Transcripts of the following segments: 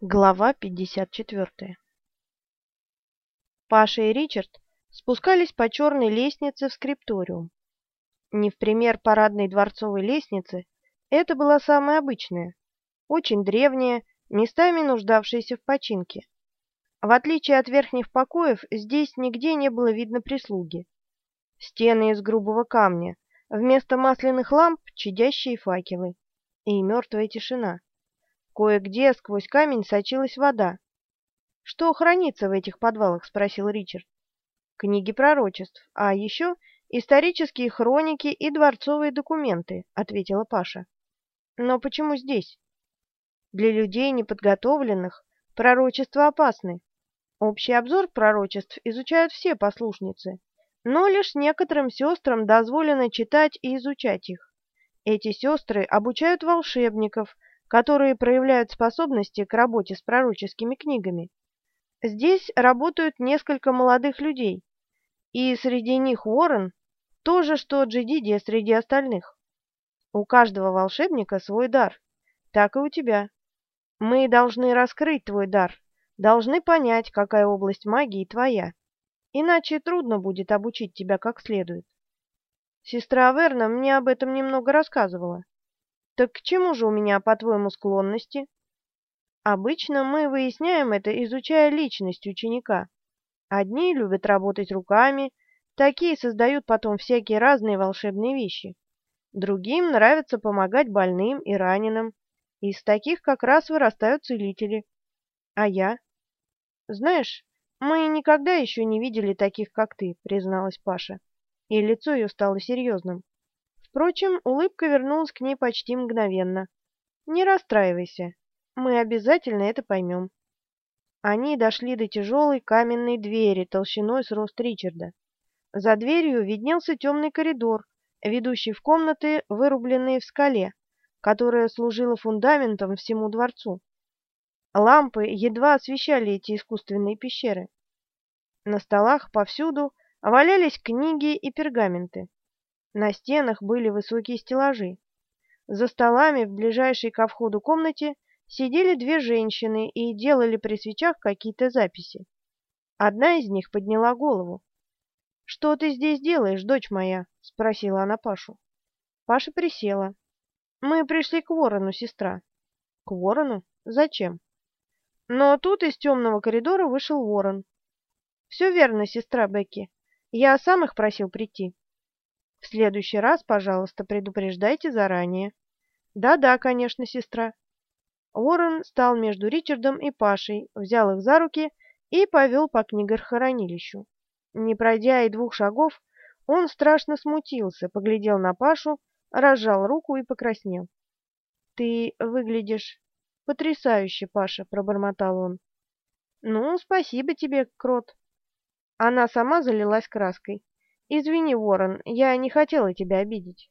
Глава 54 Паша и Ричард спускались по черной лестнице в скрипториум. Не в пример парадной дворцовой лестницы, это была самая обычная, очень древняя, местами нуждавшаяся в починке. В отличие от верхних покоев, здесь нигде не было видно прислуги. Стены из грубого камня, вместо масляных ламп чадящие факелы и мертвая тишина. Кое-где сквозь камень сочилась вода. «Что хранится в этих подвалах?» — спросил Ричард. «Книги пророчеств, а еще исторические хроники и дворцовые документы», — ответила Паша. «Но почему здесь?» «Для людей неподготовленных пророчества опасны. Общий обзор пророчеств изучают все послушницы, но лишь некоторым сестрам дозволено читать и изучать их. Эти сестры обучают волшебников — которые проявляют способности к работе с пророческими книгами. Здесь работают несколько молодых людей, и среди них Уоррен то же, что Джедидия среди остальных. У каждого волшебника свой дар, так и у тебя. Мы должны раскрыть твой дар, должны понять, какая область магии твоя, иначе трудно будет обучить тебя как следует. Сестра Верна мне об этом немного рассказывала. Так к чему же у меня, по-твоему, склонности? Обычно мы выясняем это, изучая личность ученика. Одни любят работать руками, такие создают потом всякие разные волшебные вещи. Другим нравится помогать больным и раненым. Из таких как раз вырастают целители. А я? Знаешь, мы никогда еще не видели таких, как ты, призналась Паша. И лицо ее стало серьезным. Впрочем, улыбка вернулась к ней почти мгновенно. «Не расстраивайся, мы обязательно это поймем». Они дошли до тяжелой каменной двери толщиной с рост Ричарда. За дверью виднелся темный коридор, ведущий в комнаты, вырубленные в скале, которая служила фундаментом всему дворцу. Лампы едва освещали эти искусственные пещеры. На столах повсюду валялись книги и пергаменты. На стенах были высокие стеллажи. За столами в ближайшей ко входу комнате сидели две женщины и делали при свечах какие-то записи. Одна из них подняла голову. «Что ты здесь делаешь, дочь моя?» — спросила она Пашу. Паша присела. «Мы пришли к ворону, сестра». «К ворону? Зачем?» Но тут из темного коридора вышел ворон. «Все верно, сестра Бекки. Я сам их просил прийти». В следующий раз, пожалуйста, предупреждайте заранее. Да-да, конечно, сестра. Уоррен стал между Ричардом и Пашей, взял их за руки и повел по книгохранилищу. Не пройдя и двух шагов, он страшно смутился, поглядел на Пашу, разжал руку и покраснел. — Ты выглядишь потрясающе, Паша, — пробормотал он. — Ну, спасибо тебе, Крот. Она сама залилась краской. «Извини, Ворон, я не хотела тебя обидеть».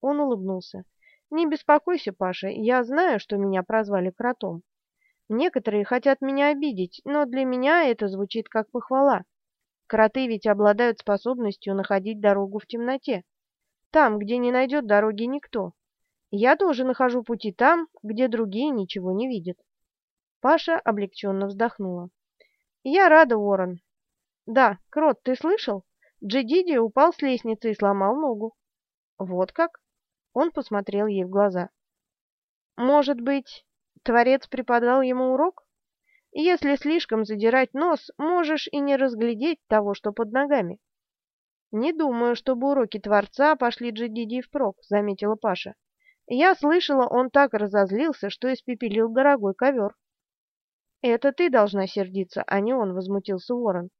Он улыбнулся. «Не беспокойся, Паша, я знаю, что меня прозвали кротом. Некоторые хотят меня обидеть, но для меня это звучит как похвала. Кроты ведь обладают способностью находить дорогу в темноте. Там, где не найдет дороги никто. Я тоже нахожу пути там, где другие ничего не видят». Паша облегченно вздохнула. «Я рада, Ворон. Да, Крот, ты слышал? Джедиди упал с лестницы и сломал ногу. Вот как? Он посмотрел ей в глаза. Может быть, Творец преподал ему урок? Если слишком задирать нос, можешь и не разглядеть того, что под ногами. Не думаю, чтобы уроки Творца пошли Джедиди впрок, заметила Паша. Я слышала, он так разозлился, что испепелил дорогой ковер. Это ты должна сердиться, а не он, возмутился Ворон.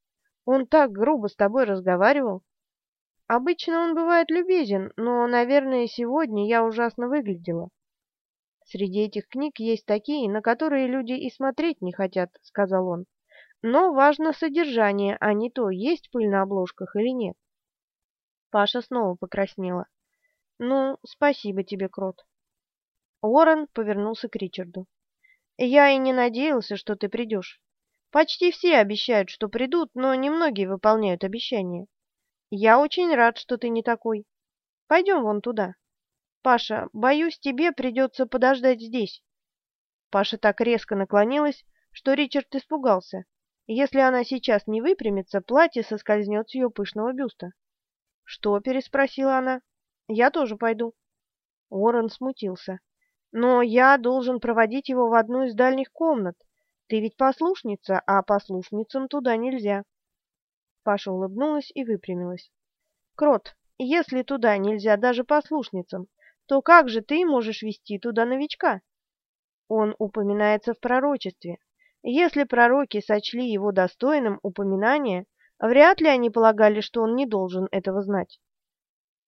Он так грубо с тобой разговаривал. Обычно он бывает любезен, но, наверное, сегодня я ужасно выглядела. Среди этих книг есть такие, на которые люди и смотреть не хотят, сказал он. Но важно содержание, а не то, есть пыль на обложках или нет. Паша снова покраснела. Ну, спасибо тебе, Крот. Уоррен повернулся к Ричарду. Я и не надеялся, что ты придешь. Почти все обещают, что придут, но немногие выполняют обещания. Я очень рад, что ты не такой. Пойдем вон туда. Паша, боюсь, тебе придется подождать здесь. Паша так резко наклонилась, что Ричард испугался. Если она сейчас не выпрямится, платье соскользнет с ее пышного бюста. «Что?» — переспросила она. «Я тоже пойду». Уоррен смутился. «Но я должен проводить его в одну из дальних комнат. Ты ведь послушница, а послушницам туда нельзя». Паша улыбнулась и выпрямилась. «Крот, если туда нельзя даже послушницам, то как же ты можешь вести туда новичка?» Он упоминается в пророчестве. Если пророки сочли его достойным упоминания, вряд ли они полагали, что он не должен этого знать.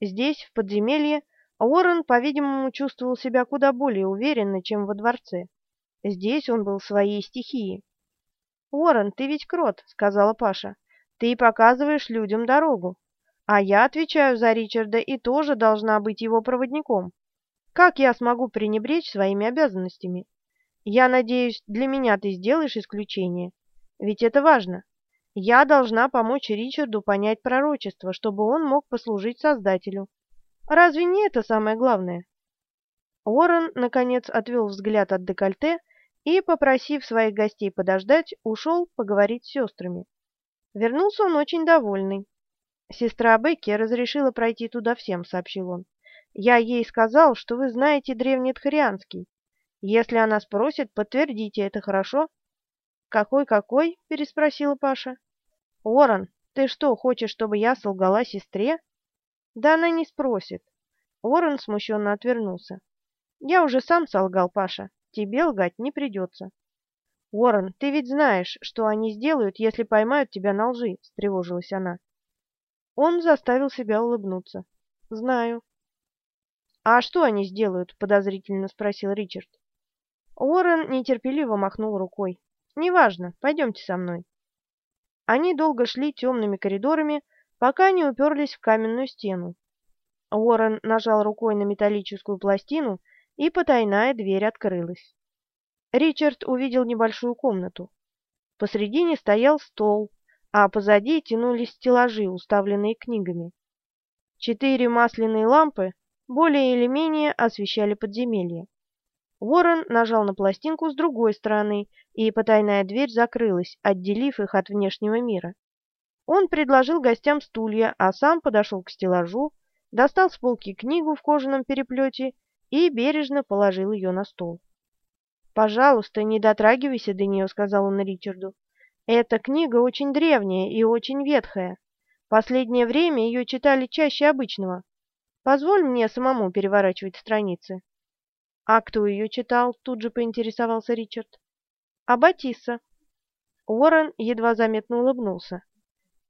Здесь, в подземелье, Уоррен, по-видимому, чувствовал себя куда более уверенно, чем во дворце. Здесь он был в своей стихии. «Уоррен, ты ведь крот», — сказала Паша. «Ты показываешь людям дорогу. А я отвечаю за Ричарда и тоже должна быть его проводником. Как я смогу пренебречь своими обязанностями?» Я надеюсь, для меня ты сделаешь исключение. Ведь это важно. Я должна помочь Ричарду понять пророчество, чтобы он мог послужить Создателю. Разве не это самое главное? Уоррен, наконец, отвел взгляд от декольте и, попросив своих гостей подождать, ушел поговорить с сестрами. Вернулся он очень довольный. «Сестра Бекки разрешила пройти туда всем», — сообщил он. «Я ей сказал, что вы знаете древнетхарианский, если она спросит, подтвердите это, хорошо? Какой-какой? переспросила Паша. Уоррен, ты что, хочешь, чтобы я солгала сестре? Да она не спросит. Уоррен смущенно отвернулся. Я уже сам солгал, Паша. Тебе лгать не придется. Уоррен, ты ведь знаешь, что они сделают, если поймают тебя на лжи, встревожилась она. Он заставил себя улыбнуться. Знаю. А что они сделают? подозрительно спросил Ричард. Уоррен нетерпеливо махнул рукой. «Неважно, пойдемте со мной». Они долго шли темными коридорами, пока не уперлись в каменную стену. Уоррен нажал рукой на металлическую пластину, и потайная дверь открылась. Ричард увидел небольшую комнату. Посредине стоял стол, а позади тянулись стеллажи, уставленные книгами. Четыре масляные лампы более или менее освещали подземелье. Уоррен нажал на пластинку с другой стороны, и потайная дверь закрылась, отделив их от внешнего мира. Он предложил гостям стулья, а сам подошел к стеллажу, достал с полки книгу в кожаном переплете и бережно положил ее на стол. «Пожалуйста, не дотрагивайся до нее», — сказал он Ричарду. «Эта книга очень древняя и очень ветхая. Последнее время ее читали чаще обычного. Позволь мне самому переворачивать страницы». «А кто ее читал?» — тут же поинтересовался Ричард. «Аббатисса». Уоррен едва заметно улыбнулся.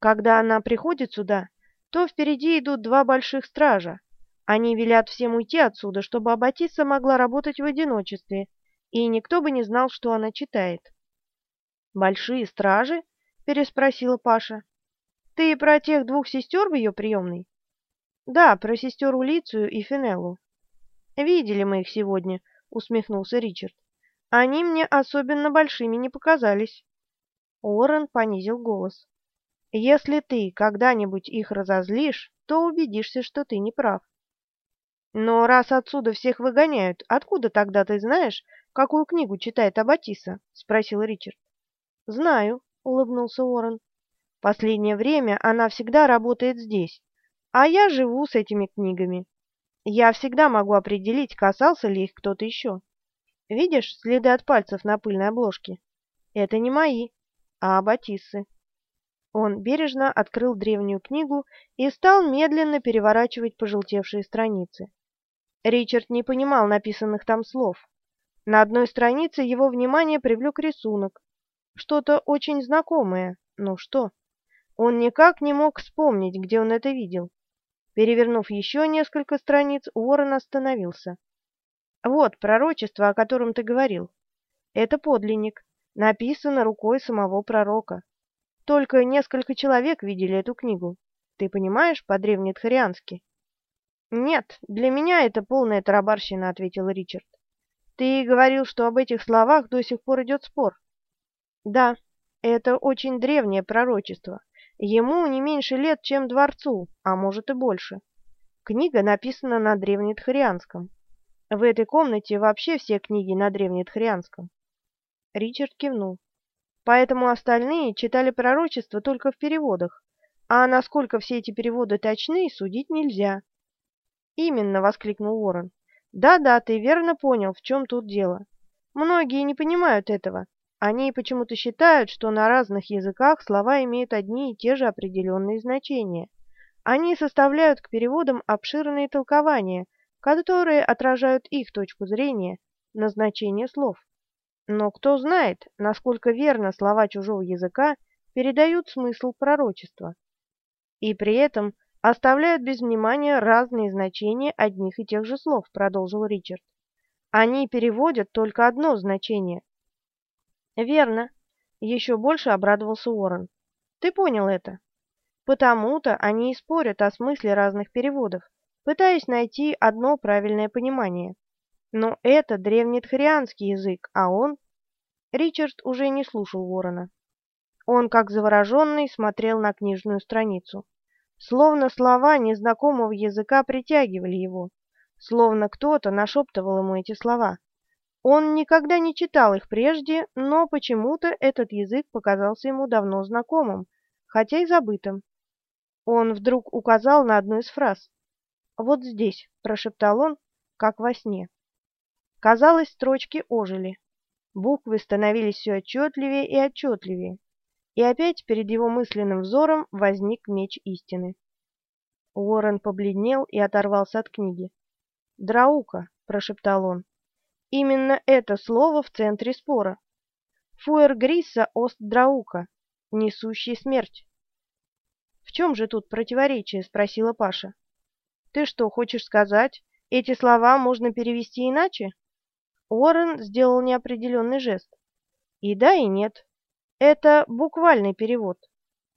«Когда она приходит сюда, то впереди идут два больших стража. Они велят всем уйти отсюда, чтобы Аббатисса могла работать в одиночестве, и никто бы не знал, что она читает». «Большие стражи?» — переспросила Паша. «Ты про тех двух сестер в ее приемной?» «Да, про сестер Улицию и Финеллу. «Видели мы их сегодня», — усмехнулся Ричард. «Они мне особенно большими не показались». Уоррен понизил голос. «Если ты когда-нибудь их разозлишь, то убедишься, что ты не прав». «Но раз отсюда всех выгоняют, откуда тогда ты знаешь, какую книгу читает Аббатиса?» — спросил Ричард. «Знаю», — улыбнулся Уоррен. «Последнее время она всегда работает здесь, а я живу с этими книгами. Я всегда могу определить, касался ли их кто-то еще. Видишь следы от пальцев на пыльной обложке? Это не мои, а Батиссы. Он бережно открыл древнюю книгу и стал медленно переворачивать пожелтевшие страницы. Ричард не понимал написанных там слов. На одной странице его внимание привлек рисунок. Что-то очень знакомое, но что? Он никак не мог вспомнить, где он это видел. Перевернув еще несколько страниц, Уоррен остановился. «Вот пророчество, о котором ты говорил. Это подлинник. Написано рукой самого пророка. Только несколько человек видели эту книгу. Ты понимаешь по-древнетхариански?» «Нет, для меня это полная тарабарщина», — ответил Ричард. «Ты говорил, что об этих словах до сих пор идет спор». «Да, это очень древнее пророчество, Ему не меньше лет, чем дворцу, а может и больше. Книга написана на древнетхарианском. В этой комнате вообще все книги на древнетхарианском. Ричард кивнул. Поэтому остальные читали пророчества только в переводах, а насколько все эти переводы точны, судить нельзя. «Именно!» — воскликнул Уоррен. «Да-да, ты верно понял, в чем тут дело. Многие не понимают этого. Они почему-то считают, что на разных языках слова имеют одни и те же определенные значения. Они составляют к переводам обширные толкования, которые отражают их точку зрения на значение слов. Но кто знает, насколько верно слова чужого языка передают смысл пророчества. И при этом оставляют без внимания разные значения одних и тех же слов, продолжил Ричард. Они переводят только одно значение. Верно. Еще больше обрадовался Уоррен. Ты понял это? Потому-то они и спорят о смысле разных переводов, пытаясь найти одно правильное понимание. Но это древнетхарианский язык, а он... Ричард уже не слушал Уоррена. Он, как завороженный, смотрел на книжную страницу. Словно слова незнакомого языка притягивали его, словно кто-то нашептывал ему эти слова. Он никогда не читал их прежде, но почему-то этот язык показался ему давно знакомым, хотя и забытым. Он вдруг указал на одну из фраз. «Вот здесь», — прошептал он, как во сне. Казалось, строчки ожили. Буквы становились все отчетливее и отчетливее. И опять перед его мысленным взором возник меч истины. Уоррен побледнел и оторвался от книги. «Драука», — прошептал он. «Именно это слово в центре спора. Фуэр Грисса Ост Драука, несущий смерть». «В чем же тут противоречие?» — спросила Паша. «Ты что, хочешь сказать, эти слова можно перевести иначе?» Уоррен сделал неопределенный жест. «И да, и нет. Это буквальный перевод.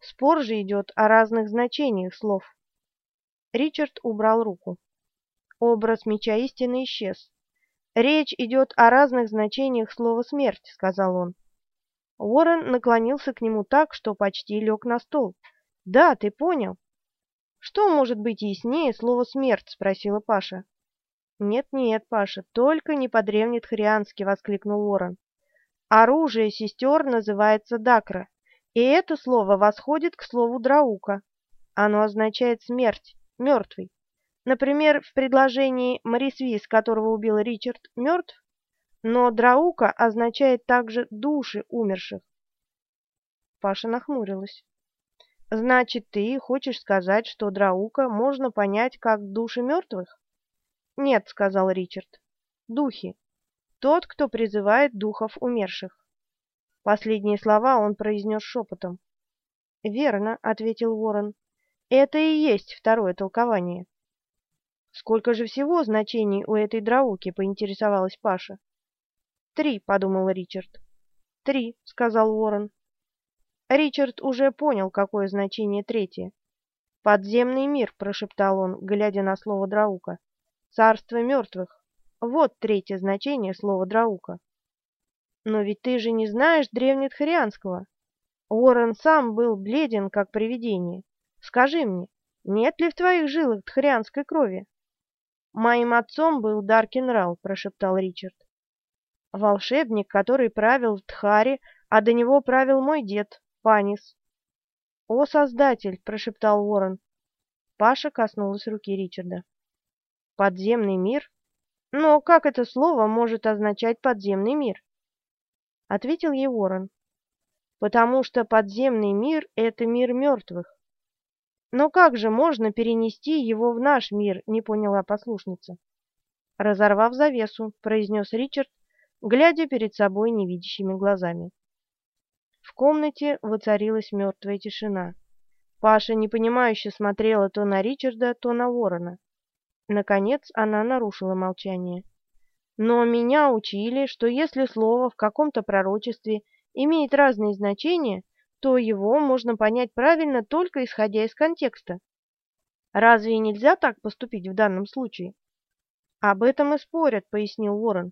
Спор же идет о разных значениях слов. Ричард убрал руку. Образ меча истины исчез. «Речь идет о разных значениях слова «смерть», — сказал он. Уоррен наклонился к нему так, что почти лег на стол. «Да, ты понял». «Что может быть яснее слова «смерть»?» — спросила Паша. «Нет-нет, Паша, только не по-древнетхариански!» — воскликнул Уоррен. Оружие сестер называется дакра, и это слово восходит к слову драука. Оно означает смерть, мертвый. Например, в предложении Морисвис, которого убил Ричард, мертв, но драука означает также души умерших. Паша нахмурилась. Значит, ты хочешь сказать, что драука можно понять как души мертвых? Нет, сказал Ричард. Духи. Тот, кто призывает духов умерших. Последние слова он произнес шепотом. «Верно», — ответил Ворон. «Это и есть второе толкование». «Сколько же всего значений у этой драуки?» — поинтересовалась Паша. «Три», — подумал Ричард. «Три», — сказал Ворон. Ричард уже понял, какое значение третье. «Подземный мир», — прошептал он, глядя на слово драука. «Царство мертвых». Вот третье значение слова «драука». Но ведь ты же не знаешь древнетхарианского. Уоррен сам был бледен, как привидение. Скажи мне, нет ли в твоих жилах тхарианской крови? Моим отцом был Даркин прошептал Ричард. Волшебник, который правил в Тхаре, а до него правил мой дед, Панис. О, Создатель, прошептал Уоррен. Паша коснулась руки Ричарда. Подземный мир? Но как это слово может означать подземный мир? Ответил ей Ворон. Потому что подземный мир — это мир мертвых. Но как же можно перенести его в наш мир, не поняла послушница. Разорвав завесу, произнес Ричард, глядя перед собой невидящими глазами. В комнате воцарилась мертвая тишина. Паша непонимающе смотрела то на Ричарда, то на Ворона. Наконец она нарушила молчание. Но меня учили, что если слово в каком-то пророчестве имеет разные значения, то его можно понять правильно только исходя из контекста. Разве нельзя так поступить в данном случае? Об этом и спорят, пояснил Уоррен.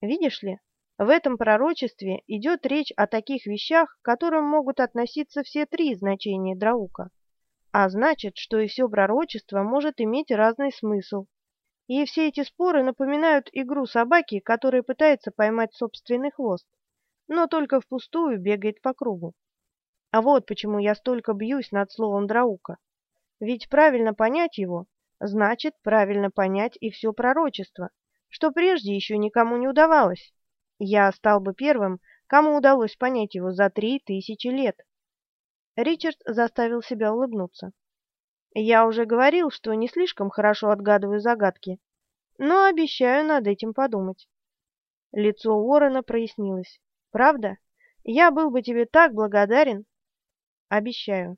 Видишь ли, в этом пророчестве идет речь о таких вещах, к которым могут относиться все три значения Драука а значит, что и все пророчество может иметь разный смысл. И все эти споры напоминают игру собаки, которая пытается поймать собственный хвост, но только впустую бегает по кругу. А вот почему я столько бьюсь над словом «драука». Ведь правильно понять его, значит правильно понять и все пророчество, что прежде еще никому не удавалось. Я стал бы первым, кому удалось понять его за три тысячи лет. Ричард заставил себя улыбнуться. Я уже говорил, что не слишком хорошо отгадываю загадки, но обещаю над этим подумать. Лицо Уоррена прояснилось. Правда? Я был бы тебе так благодарен. Обещаю.